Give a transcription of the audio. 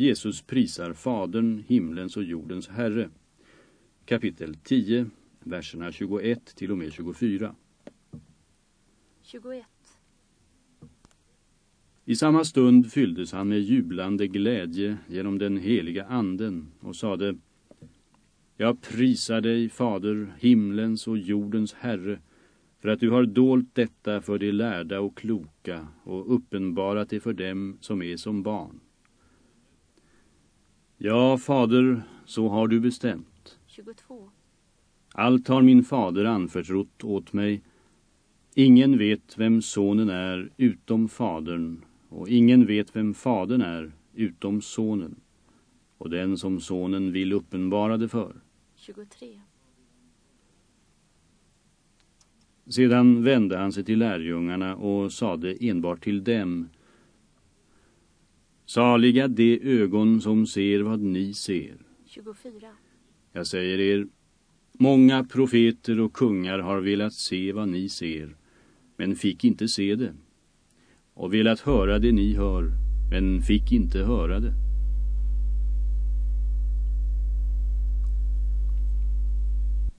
Jesus prisar Fadern, himlens och jordens Herre. Kapitel 10, verserna 21 till och med 24. 21. I samma stund fylldes han med jublande glädje genom den heliga anden och sade Jag prisar dig, Fader, himlens och jordens Herre, för att du har dolt detta för de lärda och kloka och uppenbarat det för dem som är som barn. Ja, Fader, så har du bestämt. 22. Allt har min fader anförtrott åt mig. Ingen vet vem sonen är utom fadern och ingen vet vem fadern är utom sonen och den som sonen vill uppenbara det för. 23. Sedan vände han sig till lärjungarna och sade enbart till dem Saliga de ögon som ser vad ni ser. 24. Jag säger er, många profeter och kungar har velat se vad ni ser, men fick inte se det. Och velat höra det ni hör, men fick inte höra det.